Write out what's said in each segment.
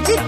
noche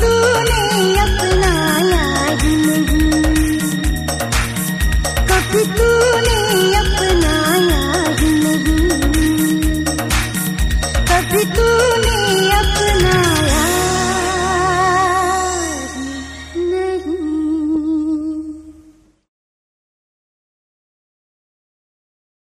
तूने अपनाया जुनून कब तूने अपना